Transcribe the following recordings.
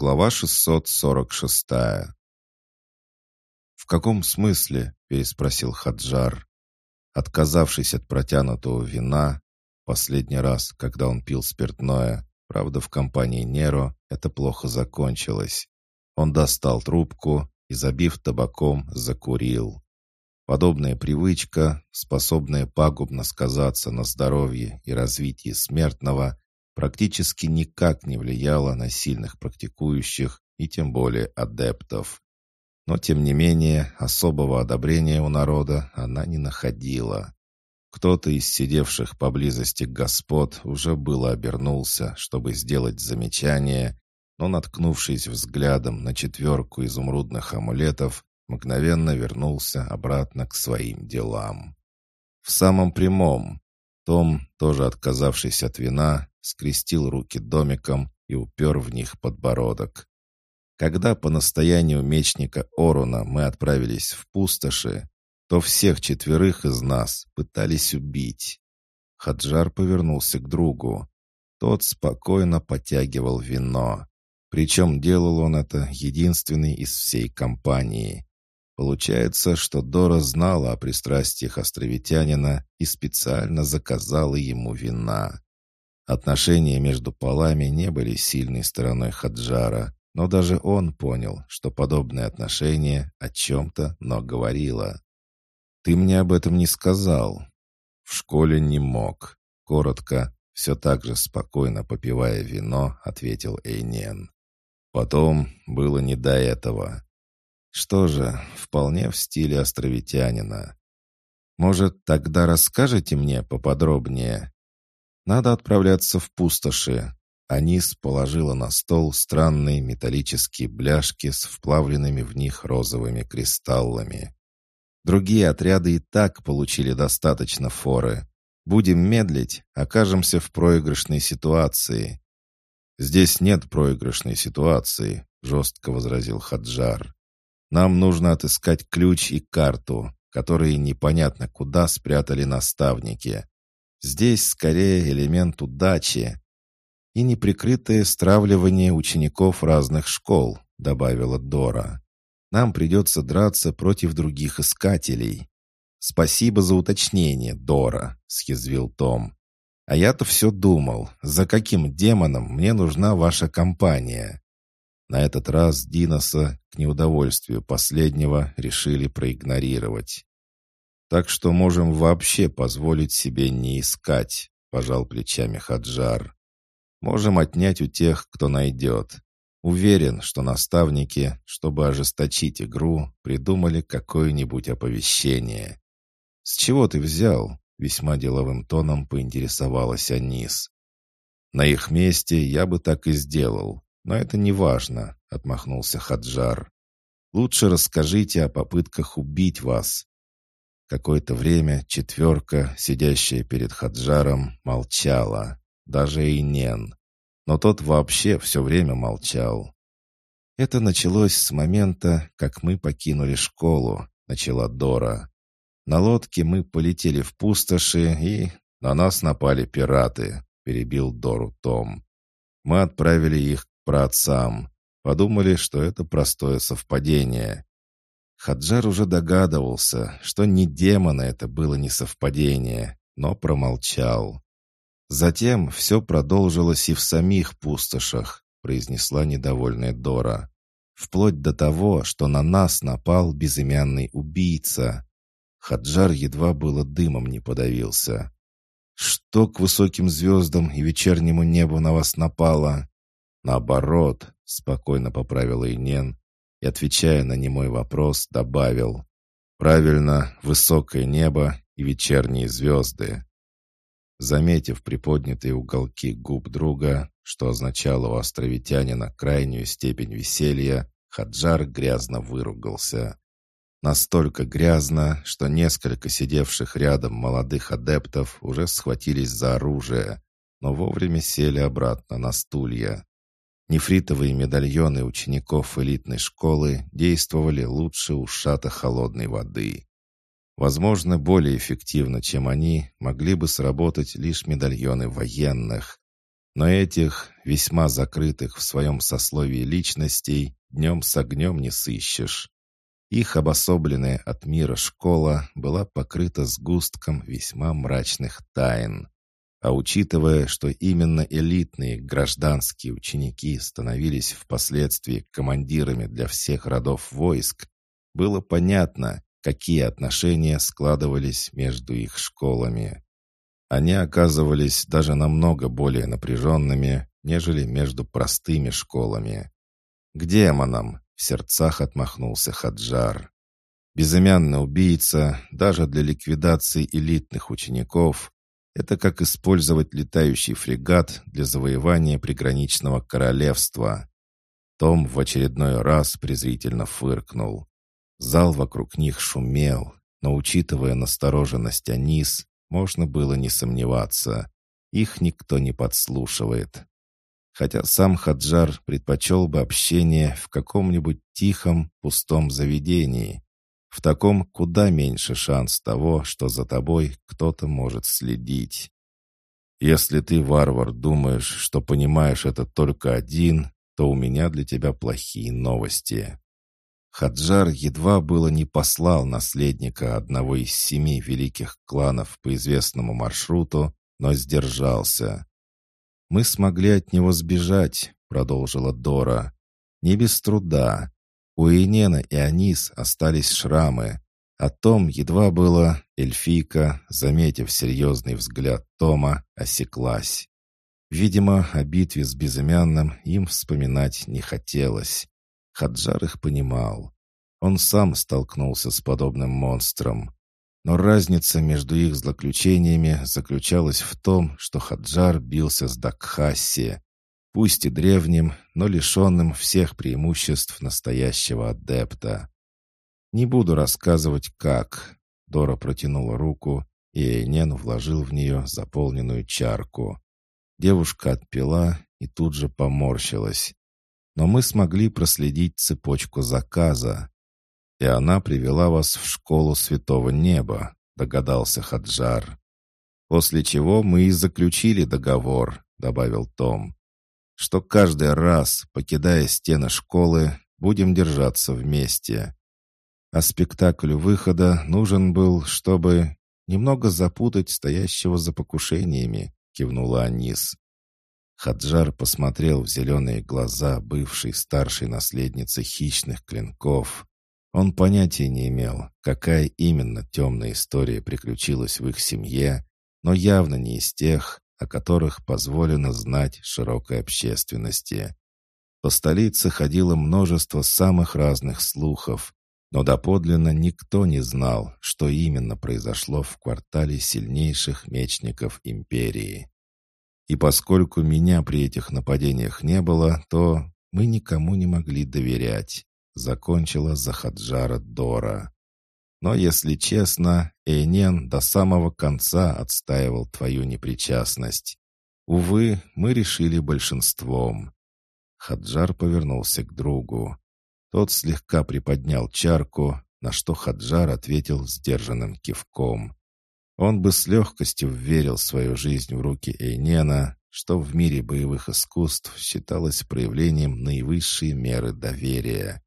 Глава 646 «В каком смысле?» — переспросил Хаджар. Отказавшись от протянутого вина, последний раз, когда он пил спиртное, правда, в компании Неро, это плохо закончилось. Он достал трубку и, забив табаком, закурил. Подобная привычка, способная пагубно сказаться на здоровье и развитии смертного, практически никак не влияла на сильных практикующих и тем более адептов. Но, тем не менее, особого одобрения у народа она не находила. Кто-то из сидевших поблизости господ уже было обернулся, чтобы сделать замечание, но, наткнувшись взглядом на четверку изумрудных амулетов, мгновенно вернулся обратно к своим делам. В самом прямом. Том, тоже отказавшись от вина, скрестил руки домиком и упер в них подбородок. Когда по настоянию мечника Оруна мы отправились в пустоши, то всех четверых из нас пытались убить. Хаджар повернулся к другу. Тот спокойно потягивал вино. Причем делал он это единственный из всей компании. Получается, что Дора знала о пристрастиях островитянина и специально заказала ему вина. Отношения между полами не были сильной стороной Хаджара, но даже он понял, что подобное отношение о чем-то, но говорило. «Ты мне об этом не сказал». «В школе не мог». Коротко, все так же спокойно попивая вино, ответил Эйнен. Потом было не до этого. Что же, вполне в стиле островитянина. Может, тогда расскажете мне поподробнее? Надо отправляться в пустоши. Анис положила на стол странные металлические бляшки с вплавленными в них розовыми кристаллами. Другие отряды и так получили достаточно форы. Будем медлить, окажемся в проигрышной ситуации. «Здесь нет проигрышной ситуации», — жестко возразил Хаджар. «Нам нужно отыскать ключ и карту, которые непонятно куда спрятали наставники. Здесь скорее элемент удачи и неприкрытое стравливание учеников разных школ, добавила Дора. Нам придется драться против других искателей. Спасибо за уточнение, Дора, съязвил Том. А я-то все думал, за каким демоном мне нужна ваша компания. На этот раз Диноса, к неудовольствию последнего, решили проигнорировать. Так что можем вообще позволить себе не искать, пожал плечами Хаджар. Можем отнять у тех, кто найдет. Уверен, что наставники, чтобы ожесточить игру, придумали какое-нибудь оповещение. «С чего ты взял?» — весьма деловым тоном поинтересовалась Анис. «На их месте я бы так и сделал, но это не важно», — отмахнулся Хаджар. «Лучше расскажите о попытках убить вас, Какое-то время четверка, сидящая перед Хаджаром, молчала. Даже и Нен. Но тот вообще все время молчал. «Это началось с момента, как мы покинули школу», — начала Дора. «На лодке мы полетели в пустоши, и на нас напали пираты», — перебил Дору Том. «Мы отправили их праотцам. Подумали, что это простое совпадение. Хаджар уже догадывался, что не демона это было не совпадение, но промолчал. Затем все продолжилось и в самих пустошах, произнесла недовольная Дора. Вплоть до того, что на нас напал безымянный убийца. Хаджар едва было дымом не подавился. «Что к высоким звездам и вечернему небу на вас напало?» «Наоборот», — спокойно поправила Инен, и, отвечая на немой вопрос, добавил «Правильно, высокое небо и вечерние звезды». Заметив приподнятые уголки губ друга, что означало у островитянина крайнюю степень веселья, Хаджар грязно выругался. Настолько грязно, что несколько сидевших рядом молодых адептов уже схватились за оружие, но вовремя сели обратно на стулья. Нефритовые медальоны учеников элитной школы действовали лучше ушата холодной воды. Возможно, более эффективно, чем они, могли бы сработать лишь медальоны военных. Но этих, весьма закрытых в своем сословии личностей, днем с огнем не сыщешь. Их обособленная от мира школа была покрыта сгустком весьма мрачных тайн. А учитывая, что именно элитные гражданские ученики становились впоследствии командирами для всех родов войск, было понятно, какие отношения складывались между их школами. Они оказывались даже намного более напряженными, нежели между простыми школами. «К демонам!» — в сердцах отмахнулся Хаджар. Безымянный убийца даже для ликвидации элитных учеников — это как использовать летающий фрегат для завоевания приграничного королевства. Том в очередной раз презрительно фыркнул. Зал вокруг них шумел, но, учитывая настороженность Анис, можно было не сомневаться. Их никто не подслушивает. Хотя сам Хаджар предпочел бы общение в каком-нибудь тихом, пустом заведении. В таком куда меньше шанс того, что за тобой кто-то может следить. Если ты, варвар, думаешь, что понимаешь это только один, то у меня для тебя плохие новости. Хаджар едва было не послал наследника одного из семи великих кланов по известному маршруту, но сдержался. «Мы смогли от него сбежать», — продолжила Дора. «Не без труда. У Инена и Анис остались шрамы. О том едва было эльфийка, заметив серьезный взгляд Тома, осеклась. Видимо, о битве с безымянным им вспоминать не хотелось. Хаджар их понимал. Он сам столкнулся с подобным монстром. Но разница между их злоключениями заключалась в том, что Хаджар бился с Дакхасси, пусть и древним, но лишенным всех преимуществ настоящего адепта. «Не буду рассказывать, как». Дора протянула руку, и Эйнен вложил в нее заполненную чарку. Девушка отпила и тут же поморщилась но мы смогли проследить цепочку заказа. И она привела вас в школу Святого Неба, догадался Хаджар. После чего мы и заключили договор, добавил Том, что каждый раз, покидая стены школы, будем держаться вместе. А спектаклю выхода нужен был, чтобы немного запутать стоящего за покушениями, кивнула Анис. Хаджар посмотрел в зеленые глаза бывшей старшей наследницы хищных клинков. Он понятия не имел, какая именно темная история приключилась в их семье, но явно не из тех, о которых позволено знать широкой общественности. По столице ходило множество самых разных слухов, но доподлинно никто не знал, что именно произошло в квартале сильнейших мечников империи. И поскольку меня при этих нападениях не было, то мы никому не могли доверять», — закончила Захаджара Дора. «Но, если честно, Эйнен до самого конца отстаивал твою непричастность. Увы, мы решили большинством». Хаджар повернулся к другу. Тот слегка приподнял чарку, на что Хаджар ответил сдержанным кивком. Он бы с легкостью вверил свою жизнь в руки Эйнена, что в мире боевых искусств считалось проявлением наивысшей меры доверия.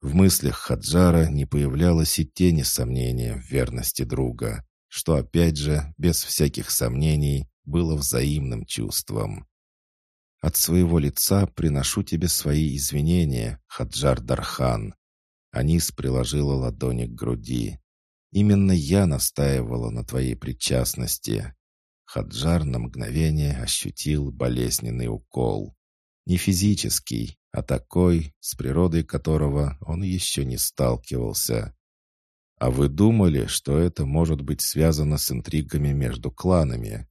В мыслях Хаджара не появлялось и тени сомнения в верности друга, что, опять же, без всяких сомнений, было взаимным чувством. «От своего лица приношу тебе свои извинения, Хаджар Дархан». Анис приложила ладони к груди. Именно я настаивала на твоей причастности». Хаджар на мгновение ощутил болезненный укол. Не физический, а такой, с природой которого он еще не сталкивался. «А вы думали, что это может быть связано с интригами между кланами?»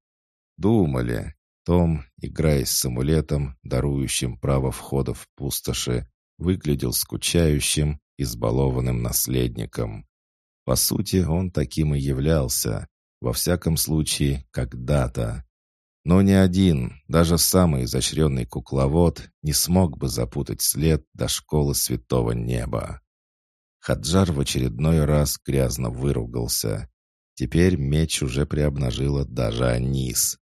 «Думали». Том, играясь с амулетом, дарующим право входа в пустоши, выглядел скучающим, избалованным наследником. По сути, он таким и являлся. Во всяком случае, когда-то. Но ни один, даже самый изощренный кукловод, не смог бы запутать след до школы святого неба. Хаджар в очередной раз грязно выругался. Теперь меч уже приобнажила даже Анис.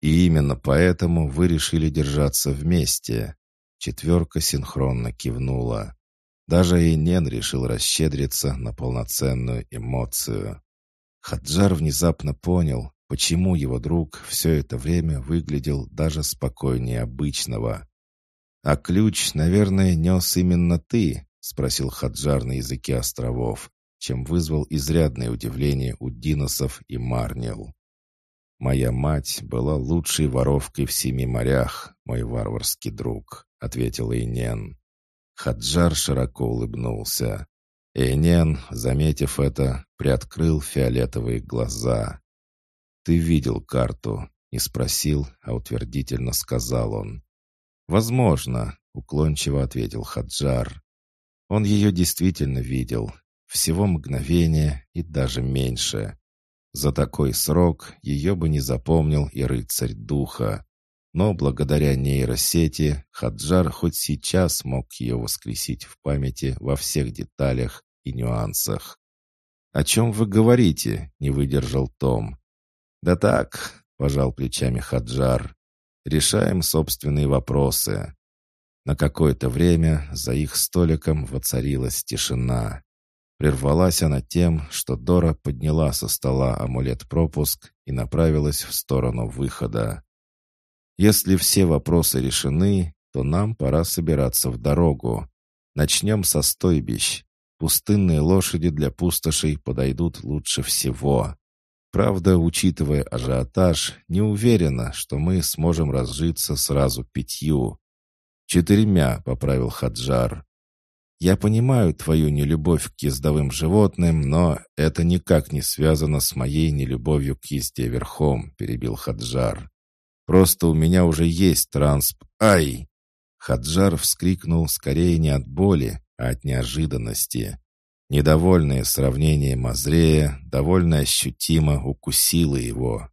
И именно поэтому вы решили держаться вместе. Четверка синхронно кивнула. Даже и Нен решил расщедриться на полноценную эмоцию. Хаджар внезапно понял, почему его друг все это время выглядел даже спокойнее обычного. «А ключ, наверное, нес именно ты?» — спросил Хаджар на языке островов, чем вызвал изрядное удивление у Диносов и Марнил. «Моя мать была лучшей воровкой в семи морях, мой варварский друг», — ответил Инен. Хаджар широко улыбнулся. Эйнен, заметив это, приоткрыл фиолетовые глаза. «Ты видел карту?» — не спросил, а утвердительно сказал он. «Возможно», — уклончиво ответил Хаджар. Он ее действительно видел. Всего мгновение и даже меньше. За такой срок ее бы не запомнил и рыцарь духа. Но благодаря нейросети Хаджар хоть сейчас мог ее воскресить в памяти во всех деталях и нюансах. «О чем вы говорите?» — не выдержал Том. «Да так», — пожал плечами Хаджар. «Решаем собственные вопросы». На какое-то время за их столиком воцарилась тишина. Прервалась она тем, что Дора подняла со стола амулет-пропуск и направилась в сторону выхода. «Если все вопросы решены, то нам пора собираться в дорогу. Начнем со стойбищ. Пустынные лошади для пустошей подойдут лучше всего. Правда, учитывая ажиотаж, не уверена, что мы сможем разжиться сразу пятью. «Четырьмя», — поправил Хаджар. «Я понимаю твою нелюбовь к ездовым животным, но это никак не связано с моей нелюбовью к езде верхом», — перебил Хаджар. «Просто у меня уже есть трансп... Ай!» Хаджар вскрикнул скорее не от боли, а от неожиданности. Недовольное сравнение Мазрея довольно ощутимо укусило его.